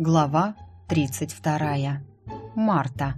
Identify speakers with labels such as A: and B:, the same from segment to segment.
A: Глава 32. Марта.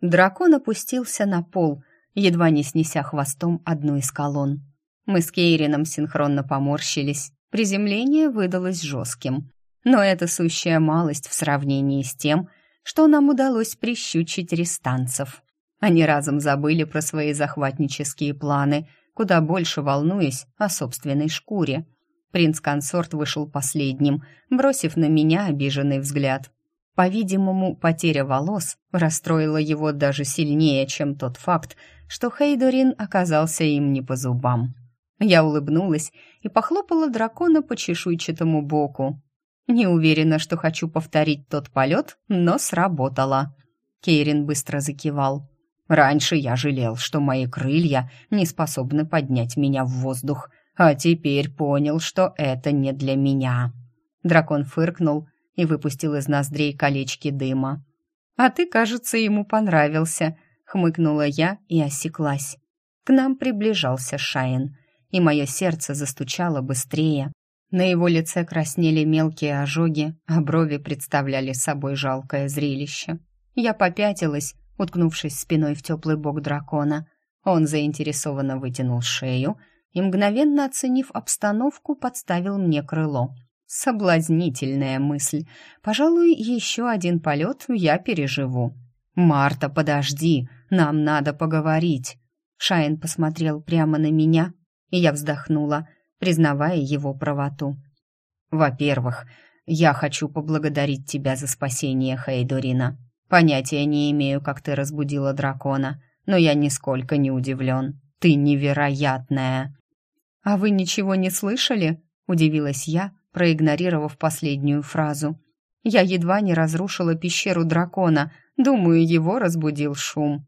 A: Дракон опустился на пол, едва не снеся хвостом одну из колонн. Мы с Кейрином синхронно поморщились. Приземление выдалось жестким. Но это сущая малость в сравнении с тем, что нам удалось прищучить рестанцев. Они разом забыли про свои захватнические планы, куда больше волнуясь о собственной шкуре. Принц-консорт вышел последним, бросив на меня обиженный взгляд. По-видимому, потеря волос расстроила его даже сильнее, чем тот факт, что Хейдорин оказался им не по зубам. Я улыбнулась и похлопала дракона по чешуйчатому боку. Не уверена, что хочу повторить тот полет, но сработало. Кейрин быстро закивал. Раньше я жалел, что мои крылья не способны поднять меня в воздух, а теперь понял, что это не для меня. Дракон фыркнул и выпустил из ноздрей колечки дыма. «А ты, кажется, ему понравился», — хмыкнула я и осеклась. К нам приближался Шайн, и мое сердце застучало быстрее. На его лице краснели мелкие ожоги, а брови представляли собой жалкое зрелище. Я попятилась, уткнувшись спиной в теплый бок дракона. Он заинтересованно вытянул шею и, мгновенно оценив обстановку, подставил мне крыло. Соблазнительная мысль. Пожалуй, еще один полет я переживу. «Марта, подожди, нам надо поговорить». Шайн посмотрел прямо на меня, и я вздохнула, признавая его правоту. «Во-первых, я хочу поблагодарить тебя за спасение Хейдорина. Понятия не имею, как ты разбудила дракона, но я нисколько не удивлен. Ты невероятная. А вы ничего не слышали? Удивилась я, проигнорировав последнюю фразу. Я едва не разрушила пещеру дракона. Думаю, его разбудил шум.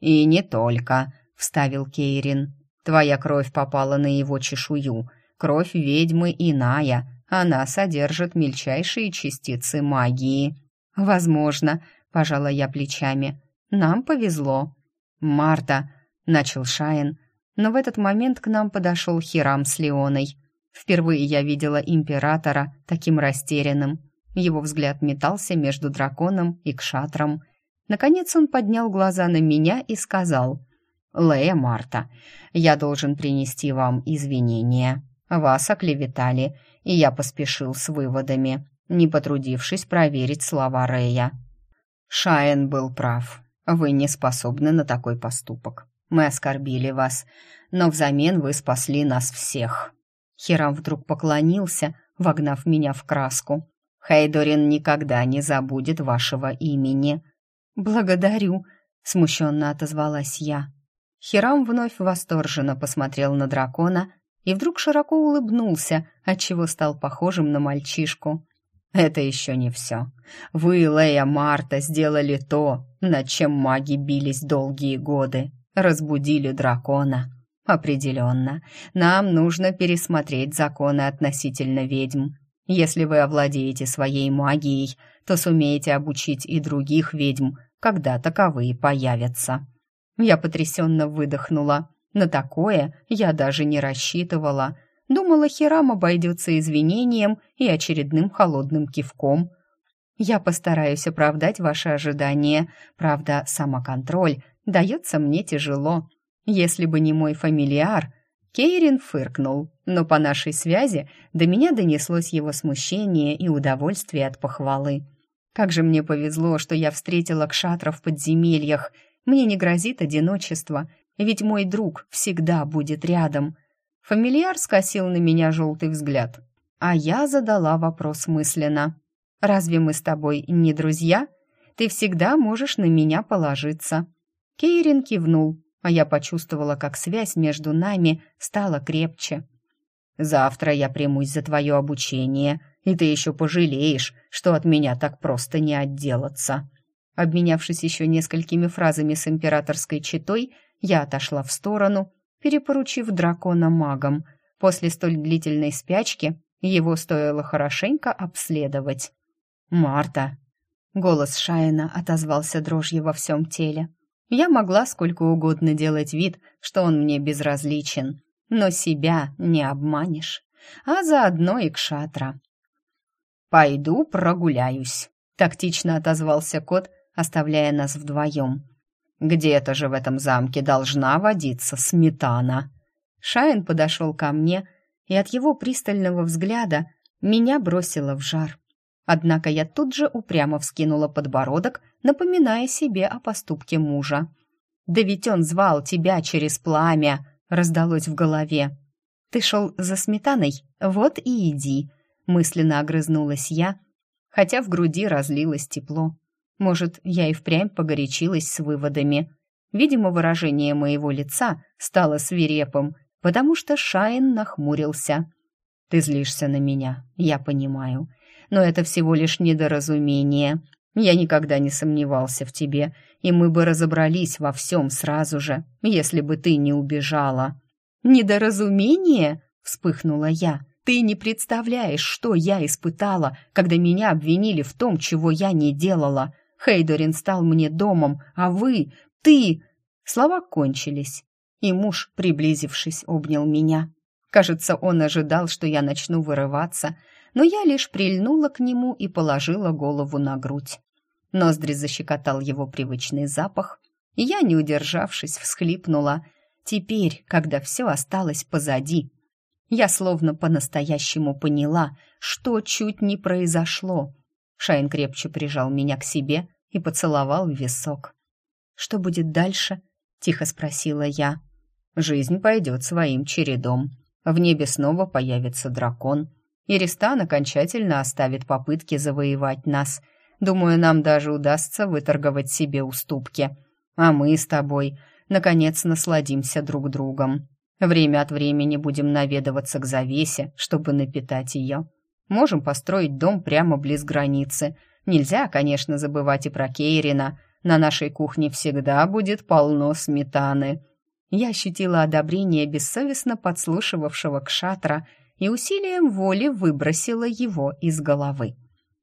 A: И не только, вставил Кейрин. Твоя кровь попала на его чешую. Кровь ведьмы иная. Она содержит мельчайшие частицы магии. Возможно, пожала я плечами. Нам повезло. Марта, начал Шаин, но в этот момент к нам подошел Хирам с Леоной. Впервые я видела императора таким растерянным. Его взгляд метался между драконом и кшатром. Наконец он поднял глаза на меня и сказал: "Лея Марта, я должен принести вам извинения. Вас оклеветали, и я поспешил с выводами, не потрудившись проверить слова Рея. Шаен был прав. Вы не способны на такой поступок. Мы оскорбили вас, но взамен вы спасли нас всех. Хирам вдруг поклонился, вогнав меня в краску. Хейдорин никогда не забудет вашего имени. Благодарю, смущенно отозвалась я. Хирам вновь восторженно посмотрел на дракона и вдруг широко улыбнулся, отчего стал похожим на мальчишку. Это еще не все. Вы, Лея Марта, сделали то, над чем маги бились долгие годы. Разбудили дракона. Определенно, нам нужно пересмотреть законы относительно ведьм. Если вы овладеете своей магией, то сумеете обучить и других ведьм, когда таковые появятся. Я потрясенно выдохнула. На такое я даже не рассчитывала. Думала, Хирам обойдется извинением и очередным холодным кивком. Я постараюсь оправдать ваши ожидания. Правда, самоконтроль дается мне тяжело. Если бы не мой фамилиар, Кейрин фыркнул, но по нашей связи до меня донеслось его смущение и удовольствие от похвалы. Как же мне повезло, что я встретила Кшатра в подземельях. Мне не грозит одиночество, ведь мой друг всегда будет рядом. Фамильяр скосил на меня желтый взгляд, а я задала вопрос мысленно. «Разве мы с тобой не друзья? Ты всегда можешь на меня положиться». Кейрин кивнул, а я почувствовала, как связь между нами стала крепче. «Завтра я примусь за твое обучение, и ты еще пожалеешь, что от меня так просто не отделаться». Обменявшись еще несколькими фразами с императорской четой, я отошла в сторону перепоручив дракона магам. После столь длительной спячки его стоило хорошенько обследовать. «Марта!» Голос Шайна отозвался дрожью во всем теле. Я могла сколько угодно делать вид, что он мне безразличен, но себя не обманешь, а заодно и кшатра. «Пойду прогуляюсь», — тактично отозвался кот, оставляя нас вдвоем. «Где-то же в этом замке должна водиться сметана». Шайн подошел ко мне, и от его пристального взгляда меня бросило в жар. Однако я тут же упрямо вскинула подбородок, напоминая себе о поступке мужа. «Да ведь он звал тебя через пламя!» — раздалось в голове. «Ты шел за сметаной? Вот и иди!» — мысленно огрызнулась я, хотя в груди разлилось тепло. Может, я и впрямь погорячилась с выводами. Видимо, выражение моего лица стало свирепым, потому что Шайн нахмурился. «Ты злишься на меня, я понимаю. Но это всего лишь недоразумение. Я никогда не сомневался в тебе, и мы бы разобрались во всем сразу же, если бы ты не убежала». «Недоразумение?» — вспыхнула я. «Ты не представляешь, что я испытала, когда меня обвинили в том, чего я не делала. Хейдорин стал мне домом, а вы, ты...» Слова кончились, и муж, приблизившись, обнял меня. Кажется, он ожидал, что я начну вырываться, но я лишь прильнула к нему и положила голову на грудь. Ноздри защекотал его привычный запах, и я, не удержавшись, всхлипнула. Теперь, когда все осталось позади, я словно по-настоящему поняла, что чуть не произошло. Шайн крепче прижал меня к себе и поцеловал в висок. «Что будет дальше?» — тихо спросила я. «Жизнь пойдет своим чередом. В небе снова появится дракон. Иристан окончательно оставит попытки завоевать нас. Думаю, нам даже удастся выторговать себе уступки. А мы с тобой, наконец, насладимся друг другом. Время от времени будем наведываться к завесе, чтобы напитать ее. Можем построить дом прямо близ границы. Нельзя, конечно, забывать и про Кейрина. На нашей кухне всегда будет полно сметаны. Я ощутила одобрение бессовестно подслушивавшего кшатра и усилием воли выбросила его из головы.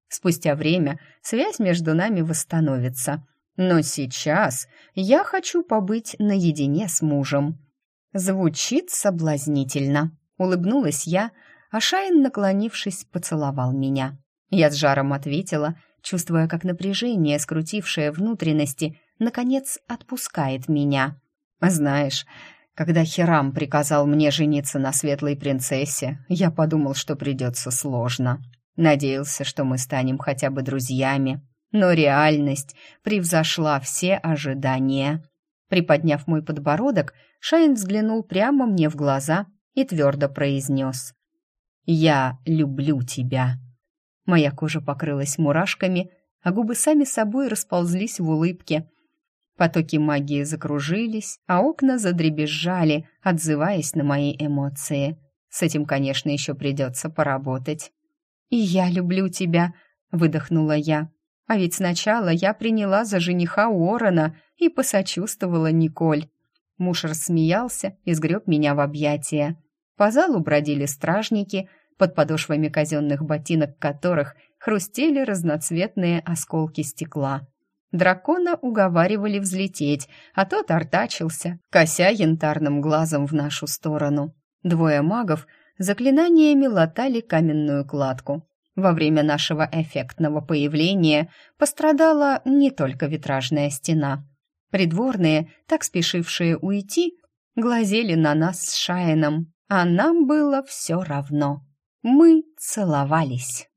A: Спустя время связь между нами восстановится. Но сейчас я хочу побыть наедине с мужем. Звучит соблазнительно. Улыбнулась я, а Шайн, наклонившись, поцеловал меня. Я с жаром ответила, чувствуя, как напряжение, скрутившее внутренности, наконец отпускает меня. «Знаешь, когда Хирам приказал мне жениться на светлой принцессе, я подумал, что придется сложно. Надеялся, что мы станем хотя бы друзьями, но реальность превзошла все ожидания». Приподняв мой подбородок, Шайн взглянул прямо мне в глаза и твердо произнес. «Я люблю тебя». Моя кожа покрылась мурашками, а губы сами собой расползлись в улыбке. Потоки магии закружились, а окна задребезжали, отзываясь на мои эмоции. С этим, конечно, еще придется поработать. «И я люблю тебя», — выдохнула я. А ведь сначала я приняла за жениха Уоррена и посочувствовала Николь. Муж рассмеялся и сгреб меня в объятия. По залу бродили стражники, под подошвами казенных ботинок которых хрустели разноцветные осколки стекла. Дракона уговаривали взлететь, а тот артачился, кося янтарным глазом в нашу сторону. Двое магов заклинаниями латали каменную кладку. Во время нашего эффектного появления пострадала не только витражная стена. Придворные, так спешившие уйти, глазели на нас с Шаином, а нам было все равно. Мы целовались.